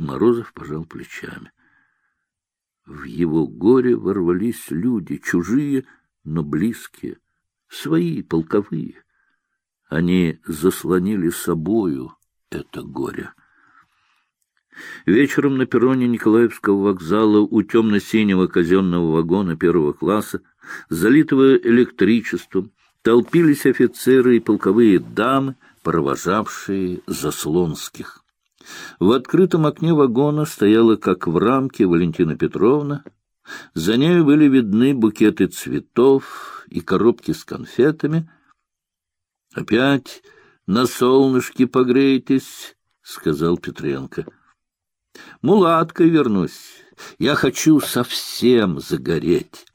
Морозов пожал плечами. В его горе ворвались люди, чужие, но близкие, свои, полковые. Они заслонили собою это горе. Вечером на перроне Николаевского вокзала у темно-синего казенного вагона первого класса, залитого электричеством, толпились офицеры и полковые дамы, провожавшие заслонских. В открытом окне вагона стояла, как в рамке, Валентина Петровна. За нею были видны букеты цветов и коробки с конфетами. — Опять на солнышке погреетесь, — сказал Петренко. — Мулаткой вернусь. Я хочу совсем загореть.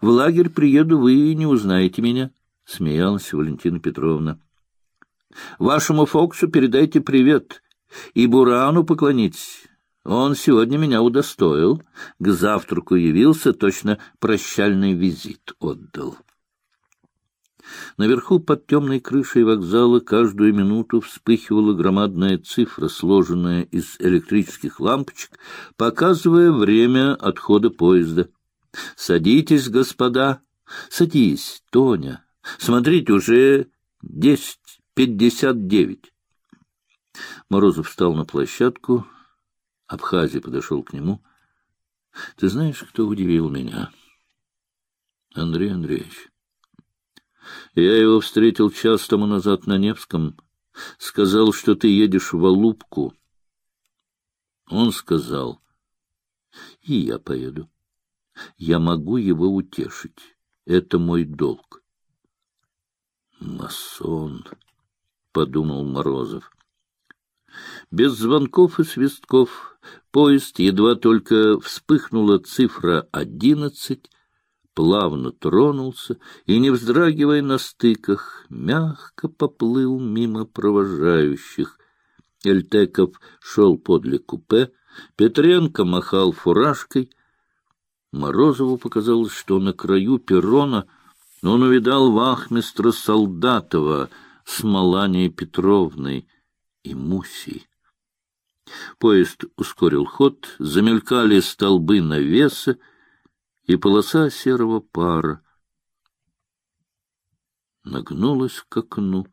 В лагерь приеду, вы не узнаете меня, — смеялась Валентина Петровна. — Вашему Фоксу передайте привет и Бурану поклонитесь. Он сегодня меня удостоил. К завтраку явился, точно прощальный визит отдал. Наверху под темной крышей вокзала каждую минуту вспыхивала громадная цифра, сложенная из электрических лампочек, показывая время отхода поезда. «Садитесь, господа! Садись, Тоня! Смотрите, уже десять пятьдесят девять!» Морозов встал на площадку. Абхазий подошел к нему. — Ты знаешь, кто удивил меня? — Андрей Андреевич. Я его встретил час тому назад на Невском. Сказал, что ты едешь в Алубку. Он сказал, и я поеду. Я могу его утешить. Это мой долг. Масон, — подумал Морозов. Без звонков и свистков поезд едва только вспыхнула цифра одиннадцать, плавно тронулся и, не вздрагивая на стыках, мягко поплыл мимо провожающих. Эльтеков шел подле купе, Петренко махал фуражкой. Морозову показалось, что на краю перрона он увидал вахмистра Солдатова с Маланией Петровной и Мусей. Поезд ускорил ход, замелькали столбы навеса, и полоса серого пара нагнулась к окну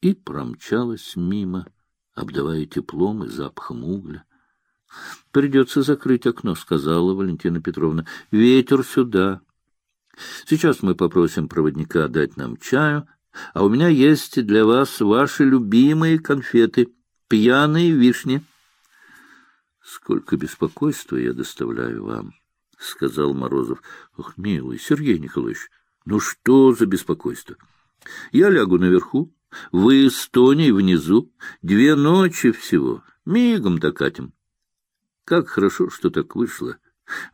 и промчалась мимо, обдавая теплом и запахом угля. — Придется закрыть окно, — сказала Валентина Петровна. — Ветер сюда. Сейчас мы попросим проводника дать нам чаю, а у меня есть для вас ваши любимые конфеты, пьяные вишни. — Сколько беспокойства я доставляю вам! —— сказал Морозов. — Ох, милый Сергей Николаевич, ну что за беспокойство? Я лягу наверху, вы с Тоней внизу, две ночи всего, мигом докатим. Как хорошо, что так вышло.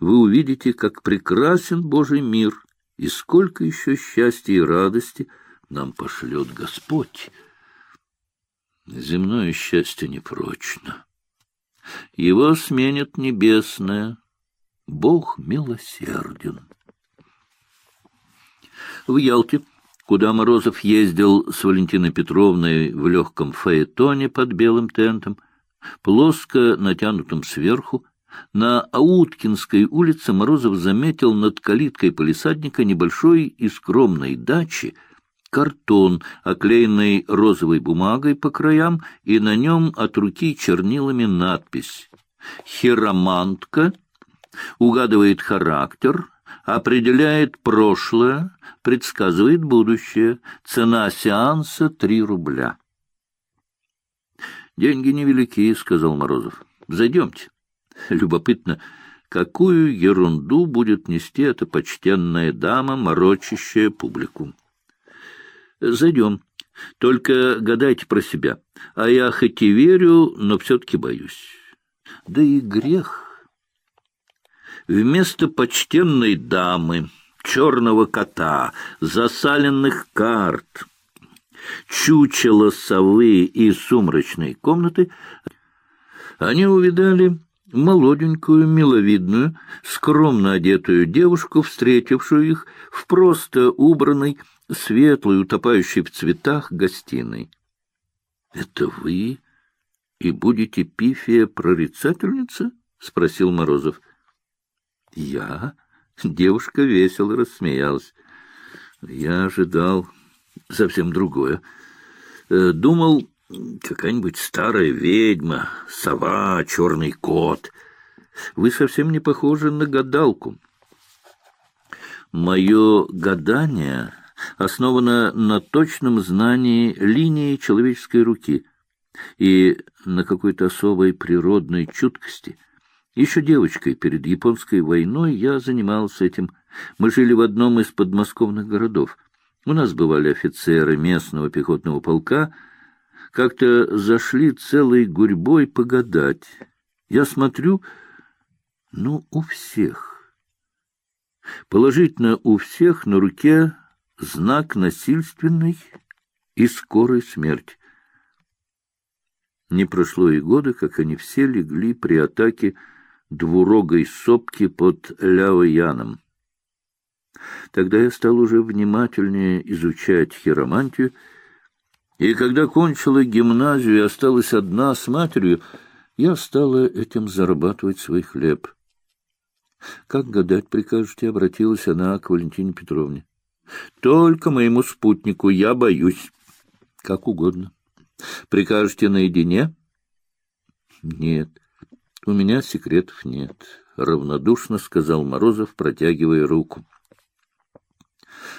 Вы увидите, как прекрасен Божий мир, и сколько еще счастья и радости нам пошлет Господь. Земное счастье непрочно. Его сменит небесное, Бог милосерден. В Ялте, куда Морозов ездил с Валентиной Петровной в легком фаэтоне под белым тентом, плоско натянутым сверху, на Ауткинской улице Морозов заметил над калиткой полисадника небольшой и скромной дачи картон, оклеенный розовой бумагой по краям, и на нем от руки чернилами надпись «Хиромантка» угадывает характер, определяет прошлое, предсказывает будущее. Цена сеанса — три рубля. «Деньги невелики», — сказал Морозов. «Зайдемте. Любопытно, какую ерунду будет нести эта почтенная дама, морочащая публику». «Зайдем. Только гадайте про себя. А я хоть и верю, но все-таки боюсь. Да и грех». Вместо почтенной дамы, черного кота, засаленных карт, чучела совы и сумрачной комнаты, они увидали молоденькую, миловидную, скромно одетую девушку, встретившую их в просто убранной, светлой, утопающей в цветах гостиной. — Это вы? — И будете пифия прорицательница? — спросил Морозов. — Я? — девушка весело рассмеялась. — Я ожидал совсем другое. Э, думал, какая-нибудь старая ведьма, сова, черный кот. Вы совсем не похожи на гадалку. Мое гадание основано на точном знании линии человеческой руки и на какой-то особой природной чуткости. Еще девочкой перед японской войной я занимался этим. Мы жили в одном из подмосковных городов. У нас бывали офицеры местного пехотного полка. Как-то зашли целой гурьбой погадать. Я смотрю, ну, у всех Положительно у всех на руке знак насильственной и скорой смерти. Не прошло и года, как они все легли при атаке двурогой сопки под Ляо-Яном. Тогда я стал уже внимательнее изучать хиромантию, и когда кончила гимназию и осталась одна с матерью, я стала этим зарабатывать свой хлеб —— Как гадать прикажете? — обратилась она к Валентине Петровне. — Только моему спутнику я боюсь. — Как угодно. — Прикажете наедине? — Нет, у меня секретов нет, — равнодушно сказал Морозов, протягивая руку.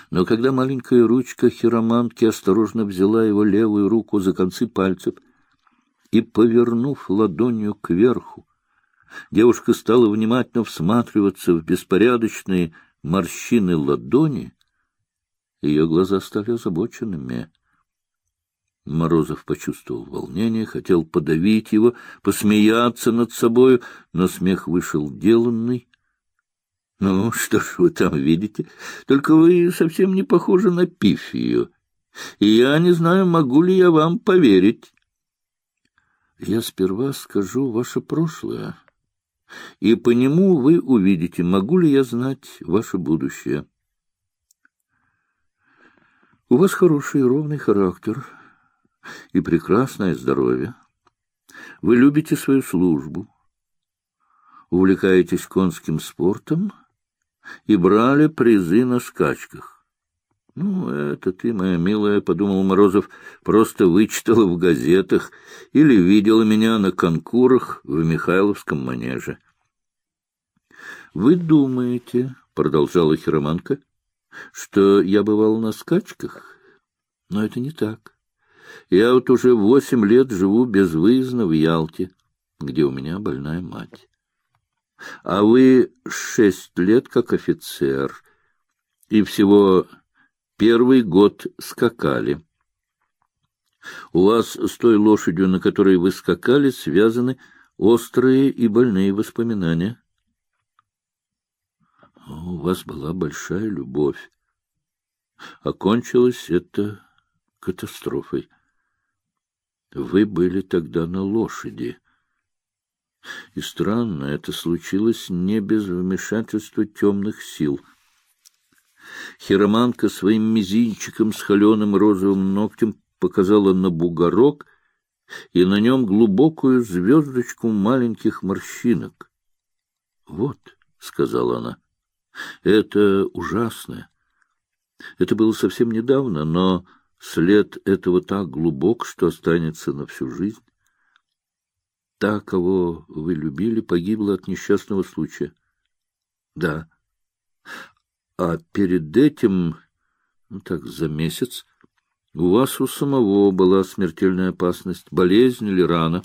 Но когда маленькая ручка хиромантки осторожно взяла его левую руку за концы пальцев и, повернув ладонью кверху, Девушка стала внимательно всматриваться в беспорядочные морщины ладони. Ее глаза стали озабоченными. Морозов почувствовал волнение, хотел подавить его, посмеяться над собою, но смех вышел деланный. — Ну, что ж вы там видите? Только вы совсем не похожи на пифию. И я не знаю, могу ли я вам поверить. — Я сперва скажу ваше прошлое, и по нему вы увидите, могу ли я знать ваше будущее. У вас хороший и ровный характер и прекрасное здоровье. Вы любите свою службу, увлекаетесь конским спортом и брали призы на скачках. «Ну, это ты, моя милая, — подумал Морозов, — просто вычитала в газетах или видела меня на конкурах в Михайловском манеже». «Вы думаете, — продолжала Хироманка, — что я бывал на скачках? Но это не так. Я вот уже восемь лет живу безвыездно в Ялте, где у меня больная мать. А вы шесть лет как офицер, и всего Первый год скакали. У вас с той лошадью, на которой вы скакали, связаны острые и больные воспоминания. У вас была большая любовь. Окончилось это катастрофой. Вы были тогда на лошади. И странно, это случилось не без вмешательства темных сил — Хироманка своим мизинчиком с холеным розовым ногтем показала на бугорок и на нем глубокую звездочку маленьких морщинок. — Вот, — сказала она, — это ужасно. Это было совсем недавно, но след этого так глубок, что останется на всю жизнь. Та, кого вы любили, погибла от несчастного случая. — Да. А перед этим, ну так, за месяц, у вас у самого была смертельная опасность, болезнь или рана.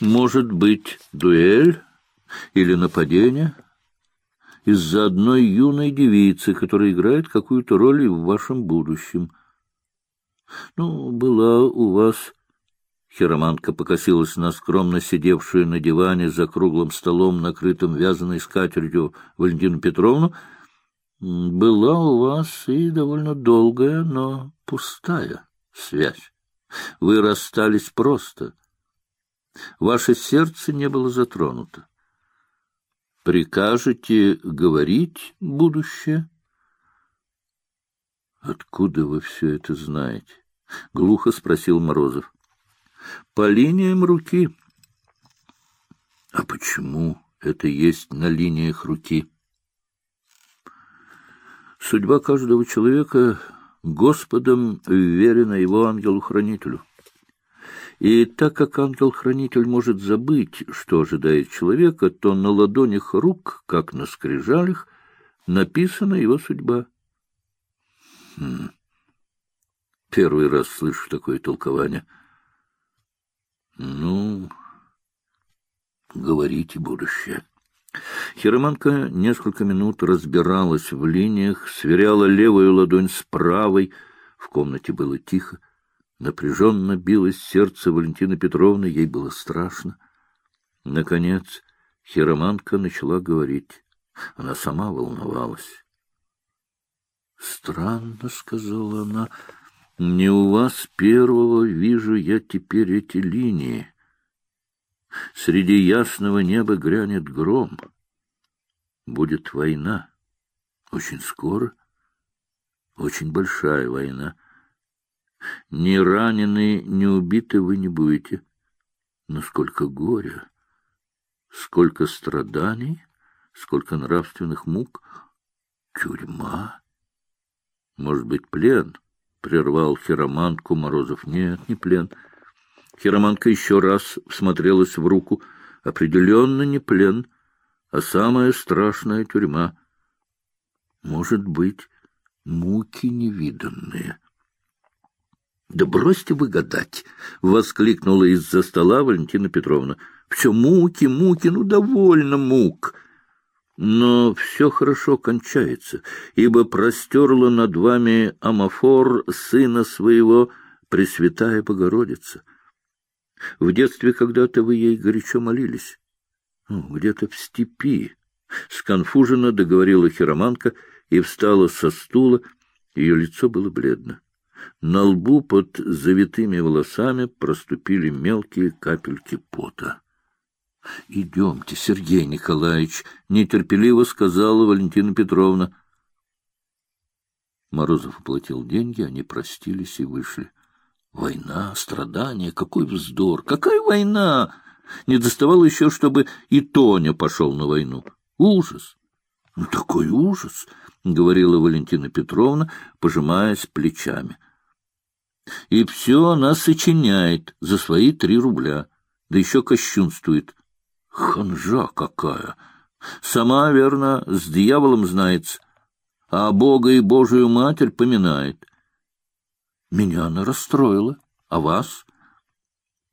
Может быть, дуэль или нападение из-за одной юной девицы, которая играет какую-то роль в вашем будущем. Ну, была у вас... Хиромантка покосилась на скромно сидевшую на диване за круглым столом, накрытым вязаной скатертью, Валентину Петровну, была у вас и довольно долгая, но пустая связь. Вы расстались просто. Ваше сердце не было затронуто. Прикажете говорить будущее? — Откуда вы все это знаете? — глухо спросил Морозов. По линиям руки. А почему это есть на линиях руки? Судьба каждого человека Господом верена его ангелу-хранителю. И так как ангел-хранитель может забыть, что ожидает человека, то на ладонях рук, как на скрижалях, написана его судьба. Хм. Первый раз слышу такое толкование. Ну, говорите будущее. Хироманка несколько минут разбиралась в линиях, сверяла левую ладонь с правой. В комнате было тихо. Напряженно билось сердце Валентины Петровны, ей было страшно. Наконец Хироманка начала говорить. Она сама волновалась. «Странно», — сказала она, — «не у вас первого вижу я теперь эти линии». Среди ясного неба грянет гром. Будет война. Очень скоро. Очень большая война. Ни ранены, ни убиты вы не будете. Но сколько горя, сколько страданий, сколько нравственных мук. Тюрьма. Может быть, плен? — прервал хиромантку Морозов. — Нет, не плен. — Хироманка еще раз всмотрелась в руку. Определенно не плен, а самая страшная тюрьма. Может быть, муки невиданные. — Да бросьте вы гадать! — воскликнула из-за стола Валентина Петровна. — Все муки, муки, ну довольно мук! Но все хорошо кончается, ибо простерла над вами Амафор, сына своего, Пресвятая Богородица. В детстве когда-то вы ей горячо молились. Где-то в степи. Сконфуженно договорила хироманка и встала со стула. Ее лицо было бледно. На лбу под завитыми волосами проступили мелкие капельки пота. — Идемте, Сергей Николаевич, — нетерпеливо сказала Валентина Петровна. Морозов оплатил деньги, они простились и вышли. Война, страдания, какой вздор! Какая война! Не доставало еще, чтобы и Тоня пошел на войну. Ужас! Ну, такой ужас! — говорила Валентина Петровна, пожимаясь плечами. И все она сочиняет за свои три рубля, да еще кощунствует. Ханжа какая! Сама, верно, с дьяволом знается, а Бога и Божию Матерь поминает. Меня она расстроила. А вас?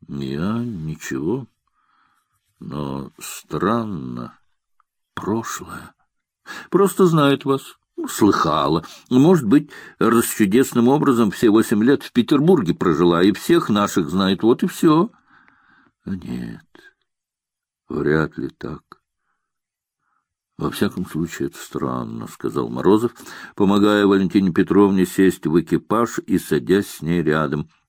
Я ничего. Но странно. Прошлое. Просто знает вас. Слыхала. Может быть, расчудесным образом все восемь лет в Петербурге прожила, и всех наших знает. Вот и все. Нет, вряд ли так. Во всяком случае, это странно, — сказал Морозов, помогая Валентине Петровне сесть в экипаж и садясь с ней рядом. —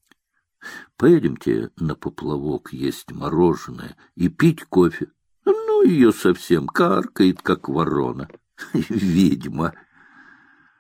Поедемте на поплавок есть мороженое и пить кофе. Ну, ее совсем каркает, как ворона. Ведьма!